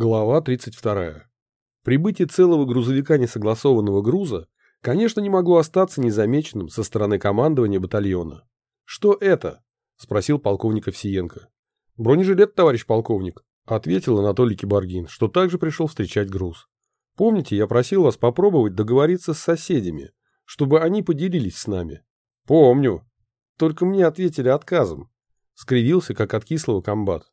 Глава 32. Прибытие целого грузовика несогласованного груза, конечно, не могло остаться незамеченным со стороны командования батальона. «Что это?» – спросил полковник Овсиенко. «Бронежилет, товарищ полковник», – ответил Анатолий Киборгин, что также пришел встречать груз. «Помните, я просил вас попробовать договориться с соседями, чтобы они поделились с нами?» «Помню. Только мне ответили отказом», – скривился, как от кислого комбат.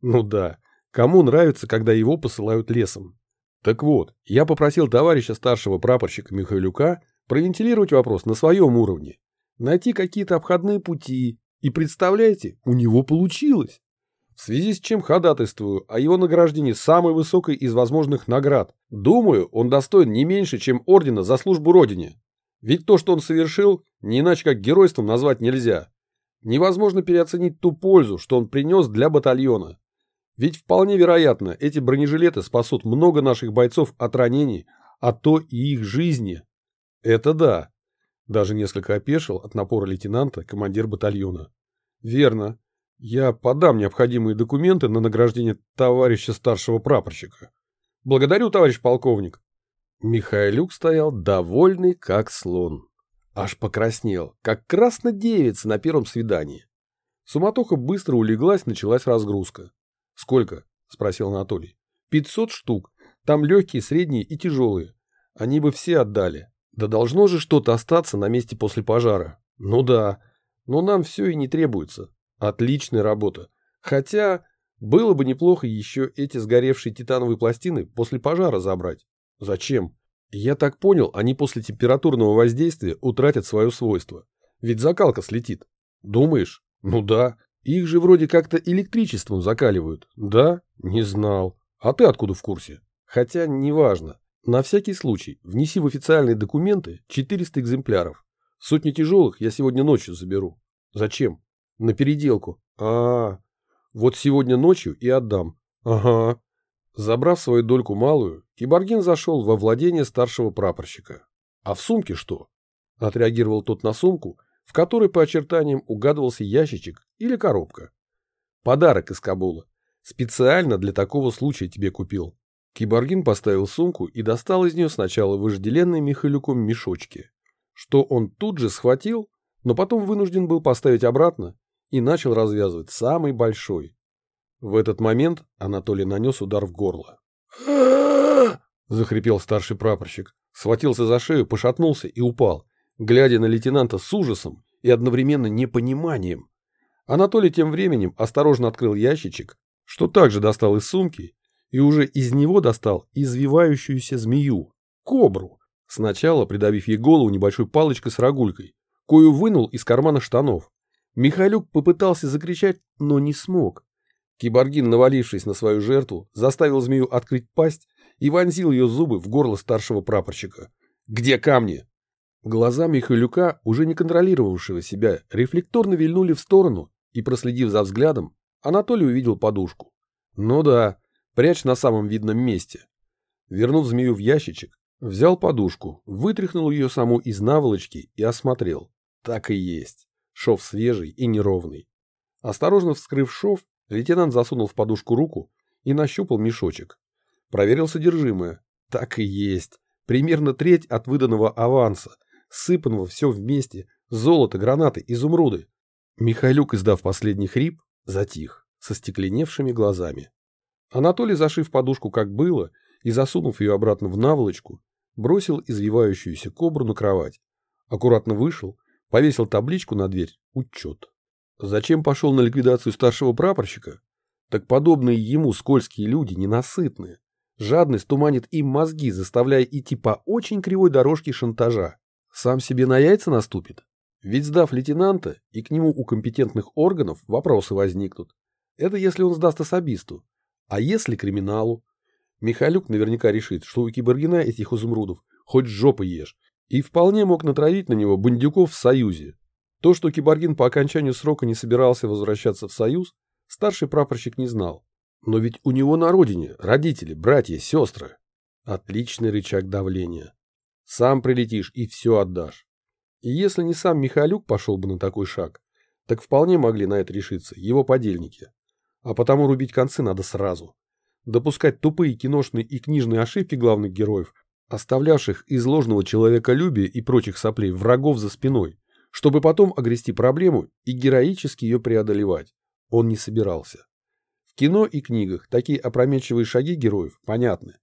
«Ну да». Кому нравится, когда его посылают лесом? Так вот, я попросил товарища старшего прапорщика Михайлюка провентилировать вопрос на своем уровне, найти какие-то обходные пути, и представляете, у него получилось. В связи с чем ходатайствую о его награждении самой высокой из возможных наград. Думаю, он достоин не меньше, чем ордена за службу Родине. Ведь то, что он совершил, не иначе как геройством назвать нельзя. Невозможно переоценить ту пользу, что он принес для батальона. Ведь вполне вероятно, эти бронежилеты спасут много наших бойцов от ранений, а то и их жизни. Это да. Даже несколько опешил от напора лейтенанта командир батальона. Верно. Я подам необходимые документы на награждение товарища старшего прапорщика. Благодарю, товарищ полковник. Михайлюк стоял довольный, как слон. Аж покраснел, как краснодевица на первом свидании. Суматоха быстро улеглась, началась разгрузка. «Сколько?» – спросил Анатолий. «Пятьсот штук. Там легкие, средние и тяжелые. Они бы все отдали. Да должно же что-то остаться на месте после пожара. Ну да. Но нам все и не требуется. Отличная работа. Хотя было бы неплохо еще эти сгоревшие титановые пластины после пожара забрать. Зачем? Я так понял, они после температурного воздействия утратят свое свойство. Ведь закалка слетит. Думаешь? Ну да. Их же вроде как-то электричеством закаливают. Да? Не знал. А ты откуда в курсе? Хотя, неважно. На всякий случай, внеси в официальные документы 400 экземпляров. Сотни тяжелых я сегодня ночью заберу. Зачем? На переделку. А, -а, -а. вот сегодня ночью и отдам. Ага. Забрав свою дольку малую, Киборгин зашел во владение старшего прапорщика. А в сумке что? Отреагировал тот на сумку в которой по очертаниям угадывался ящичек или коробка. Подарок из Кабула. Специально для такого случая тебе купил. Киборгин поставил сумку и достал из нее сначала вожделенные Михалюком мешочки, что он тут же схватил, но потом вынужден был поставить обратно и начал развязывать самый большой. В этот момент Анатолий нанес удар в горло. захрипел старший прапорщик, схватился за шею, пошатнулся и упал, глядя на лейтенанта с ужасом и одновременно непониманием. Анатолий тем временем осторожно открыл ящичек, что также достал из сумки, и уже из него достал извивающуюся змею, кобру, сначала придавив ей голову небольшой палочкой с рогулькой, кою вынул из кармана штанов. Михайлюк попытался закричать, но не смог. Киборгин, навалившись на свою жертву, заставил змею открыть пасть и вонзил ее зубы в горло старшего прапорщика. «Где камни?» Глаза Михайлюка, уже не контролировавшего себя, рефлекторно вильнули в сторону, и, проследив за взглядом, Анатолий увидел подушку. Ну да, прячь на самом видном месте. Вернув змею в ящичек, взял подушку, вытряхнул ее саму из наволочки и осмотрел. Так и есть. Шов свежий и неровный. Осторожно вскрыв шов, лейтенант засунул в подушку руку и нащупал мешочек. Проверил содержимое. Так и есть. Примерно треть от выданного аванса – сыпанного все вместе, золото, гранаты, изумруды. Михайлюк, издав последний хрип, затих, со стекленевшими глазами. Анатолий, зашив подушку как было и засунув ее обратно в наволочку, бросил извивающуюся кобру на кровать, аккуратно вышел, повесил табличку на дверь «Учет». Зачем пошел на ликвидацию старшего прапорщика? Так подобные ему скользкие люди ненасытные. Жадность туманит им мозги, заставляя идти по очень кривой дорожке шантажа. Сам себе на яйца наступит? Ведь сдав лейтенанта, и к нему у компетентных органов вопросы возникнут. Это если он сдаст особисту. А если криминалу? Михалюк наверняка решит, что у Киборгина этих изумрудов хоть жопы ешь, и вполне мог натравить на него бандюков в Союзе. То, что Киборгин по окончанию срока не собирался возвращаться в Союз, старший прапорщик не знал. Но ведь у него на родине родители, братья, сестры. Отличный рычаг давления. Сам прилетишь и все отдашь. И если не сам Михалюк пошел бы на такой шаг, так вполне могли на это решиться его подельники. А потому рубить концы надо сразу. Допускать тупые киношные и книжные ошибки главных героев, оставлявших из ложного человеколюбия и прочих соплей врагов за спиной, чтобы потом огрести проблему и героически ее преодолевать, он не собирался. В кино и книгах такие опрометчивые шаги героев понятны,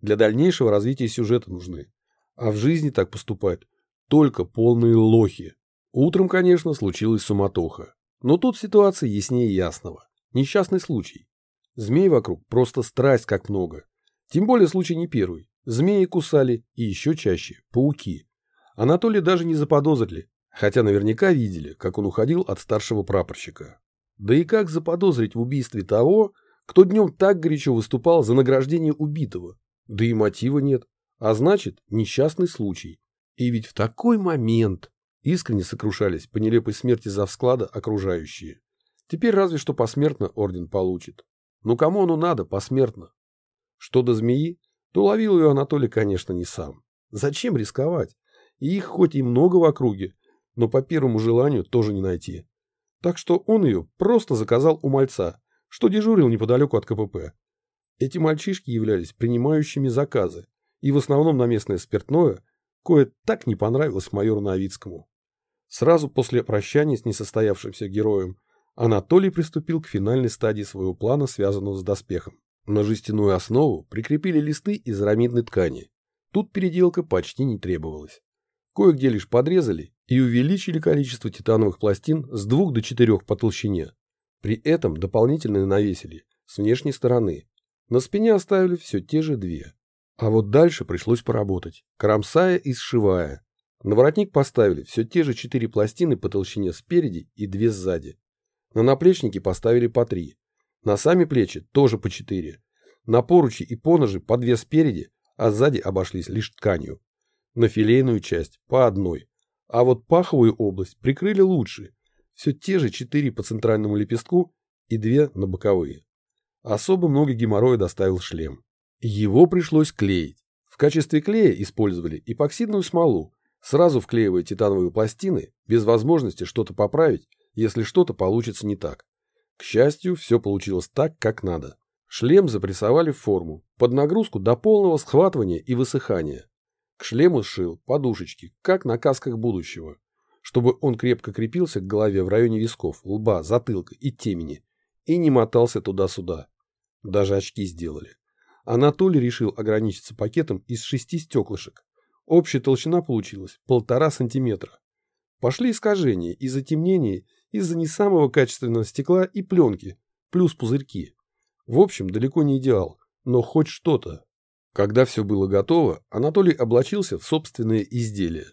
для дальнейшего развития сюжета нужны. А в жизни так поступают только полные лохи. Утром, конечно, случилась суматоха. Но тут ситуация яснее ясного. Несчастный случай. Змей вокруг просто страсть как много. Тем более случай не первый. Змеи кусали и еще чаще пауки. Анатолий даже не заподозрили, хотя наверняка видели, как он уходил от старшего прапорщика. Да и как заподозрить в убийстве того, кто днем так горячо выступал за награждение убитого? Да и мотива нет, а значит, несчастный случай. И ведь в такой момент искренне сокрушались по нелепой смерти завсклада окружающие. Теперь разве что посмертно орден получит. Ну кому оно надо посмертно? Что до змеи, то ловил ее Анатолий, конечно, не сам. Зачем рисковать? И их хоть и много в округе, но по первому желанию тоже не найти. Так что он ее просто заказал у мальца, что дежурил неподалеку от КПП. Эти мальчишки являлись принимающими заказы, и в основном на местное спиртное, кое так не понравилось майору Новицкому. Сразу после прощания с несостоявшимся героем Анатолий приступил к финальной стадии своего плана, связанного с доспехом. На жестяную основу прикрепили листы из арамидной ткани. Тут переделка почти не требовалась. Кое-где лишь подрезали и увеличили количество титановых пластин с двух до четырех по толщине. При этом дополнительно навесили с внешней стороны. На спине оставили все те же две. А вот дальше пришлось поработать, кромсая и сшивая. На воротник поставили все те же четыре пластины по толщине спереди и две сзади. На наплечники поставили по три. На сами плечи тоже по четыре. На поручи и поножи по две спереди, а сзади обошлись лишь тканью. На филейную часть по одной. А вот паховую область прикрыли лучше. Все те же четыре по центральному лепестку и две на боковые. Особо много геморроя доставил шлем. Его пришлось клеить. В качестве клея использовали эпоксидную смолу, сразу вклеивая титановые пластины, без возможности что-то поправить, если что-то получится не так. К счастью, все получилось так, как надо. Шлем запрессовали в форму, под нагрузку до полного схватывания и высыхания. К шлему сшил подушечки, как на касках будущего, чтобы он крепко крепился к голове в районе висков, лба, затылка и темени, и не мотался туда-сюда. Даже очки сделали. Анатолий решил ограничиться пакетом из шести стеклышек. Общая толщина получилась полтора сантиметра. Пошли искажения и затемнения из-за не самого качественного стекла и пленки, плюс пузырьки. В общем, далеко не идеал, но хоть что-то. Когда все было готово, Анатолий облачился в собственное изделие.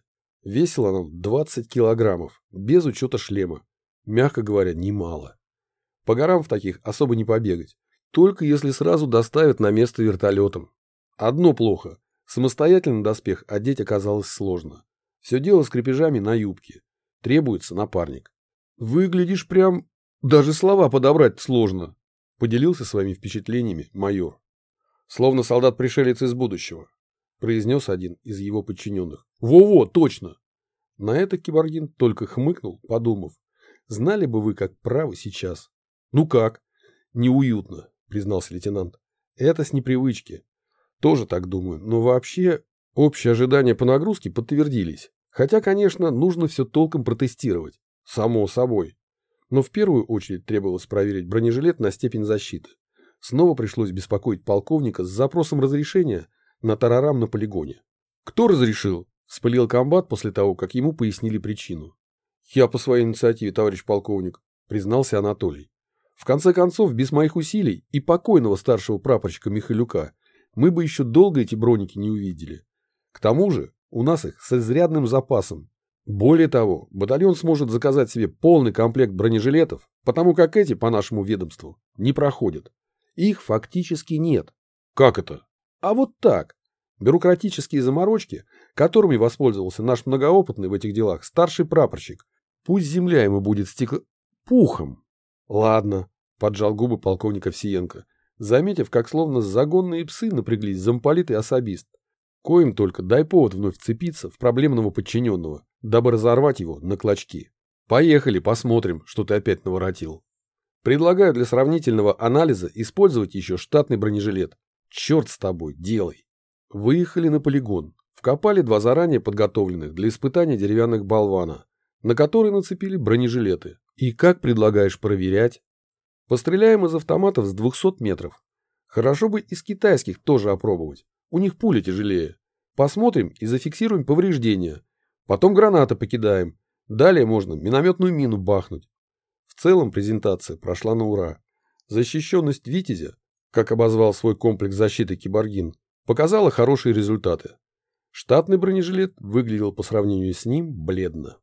Весило оно 20 килограммов, без учета шлема. Мягко говоря, немало. По горам в таких особо не побегать, только если сразу доставят на место вертолетом. Одно плохо. Самостоятельно доспех одеть оказалось сложно. Все дело с крепежами на юбке. Требуется напарник. Выглядишь прям... Даже слова подобрать сложно, поделился своими впечатлениями майор. Словно солдат-пришелец из будущего, произнес один из его подчиненных. Во-во, точно. На это Киборгин только хмыкнул, подумав. Знали бы вы, как правы сейчас. Ну как? Неуютно, признался лейтенант. Это с непривычки. Тоже так думаю, но вообще общие ожидания по нагрузке подтвердились. Хотя, конечно, нужно все толком протестировать. Само собой. Но в первую очередь требовалось проверить бронежилет на степень защиты. Снова пришлось беспокоить полковника с запросом разрешения на тарарам на полигоне. «Кто разрешил?» – вспылил комбат после того, как ему пояснили причину. «Я по своей инициативе, товарищ полковник», – признался Анатолий. «В конце концов, без моих усилий и покойного старшего прапорщика Михайлюка мы бы еще долго эти броники не увидели. К тому же у нас их с изрядным запасом, более того, батальон сможет заказать себе полный комплект бронежилетов, потому как эти, по нашему ведомству, не проходят. Их фактически нет. Как это? А вот так. Бюрократические заморочки, которыми воспользовался наш многоопытный в этих делах старший прапорщик. Пусть земля ему будет стекло... пухом. Ладно, поджал губы полковник Овсиенко, заметив, как словно загонные псы напряглись замполит и особист. Коим только дай повод вновь вцепиться в проблемного подчиненного, дабы разорвать его на клочки. Поехали, посмотрим, что ты опять наворотил. Предлагаю для сравнительного анализа использовать еще штатный бронежилет. Черт с тобой, делай. Выехали на полигон. Вкопали два заранее подготовленных для испытания деревянных болвана, на которые нацепили бронежилеты. И как предлагаешь проверять? Постреляем из автоматов с 200 метров. Хорошо бы из китайских тоже опробовать. У них пули тяжелее. Посмотрим и зафиксируем повреждения. Потом гранаты покидаем. Далее можно минометную мину бахнуть. В целом презентация прошла на ура. Защищенность «Витязя», как обозвал свой комплекс защиты Киборгин, показала хорошие результаты. Штатный бронежилет выглядел по сравнению с ним бледно.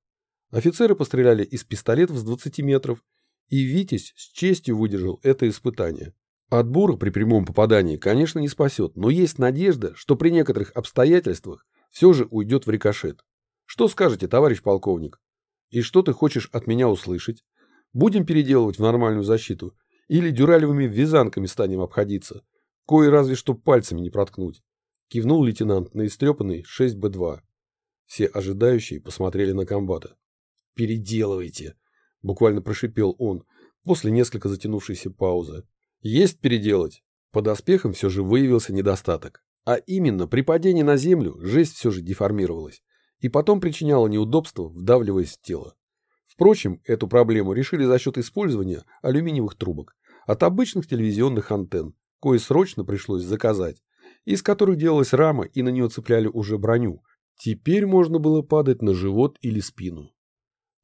Офицеры постреляли из пистолетов с 20 метров, и «Витязь» с честью выдержал это испытание. От бура при прямом попадании, конечно, не спасет, но есть надежда, что при некоторых обстоятельствах все же уйдет в рикошет. Что скажете, товарищ полковник? И что ты хочешь от меня услышать? Будем переделывать в нормальную защиту или дюралевыми вязанками станем обходиться? Кое разве что пальцами не проткнуть. Кивнул лейтенант на истрепанный 6Б2. Все ожидающие посмотрели на комбата. «Переделывайте!» – буквально прошипел он после несколько затянувшейся паузы. «Есть переделать!» Под оспехом все же выявился недостаток. А именно, при падении на землю жесть все же деформировалась и потом причиняла неудобства, вдавливаясь в тело. Впрочем, эту проблему решили за счет использования алюминиевых трубок от обычных телевизионных антенн, кое срочно пришлось заказать, из которых делалась рама и на нее цепляли уже броню. Теперь можно было падать на живот или спину.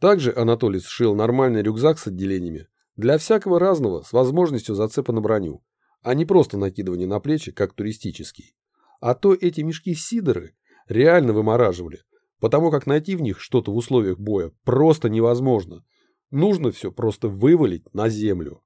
Также Анатолий сшил нормальный рюкзак с отделениями для всякого разного с возможностью зацепа на броню, а не просто накидывание на плечи, как туристический. А то эти мешки-сидоры реально вымораживали, потому как найти в них что-то в условиях боя просто невозможно. Нужно все просто вывалить на землю.